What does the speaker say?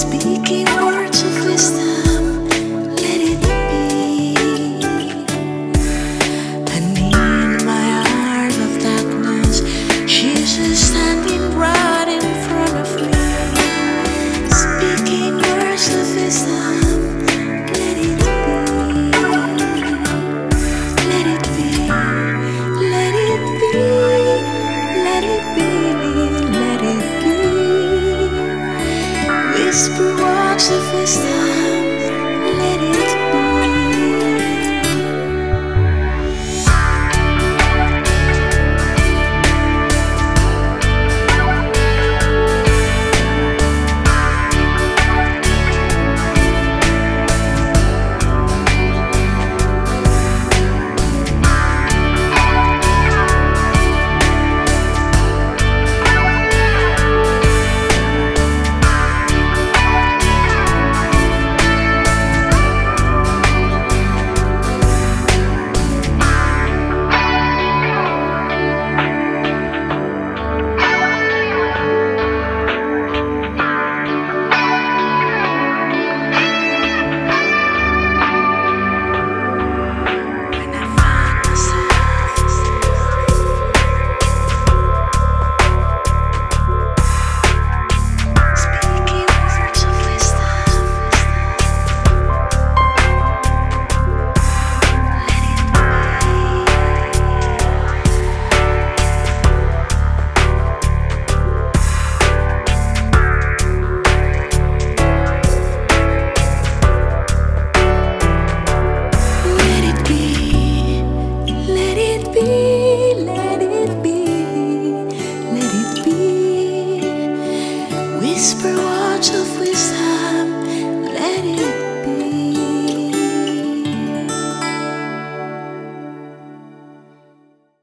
speaking whisper watch the first time whisper words of wisdom.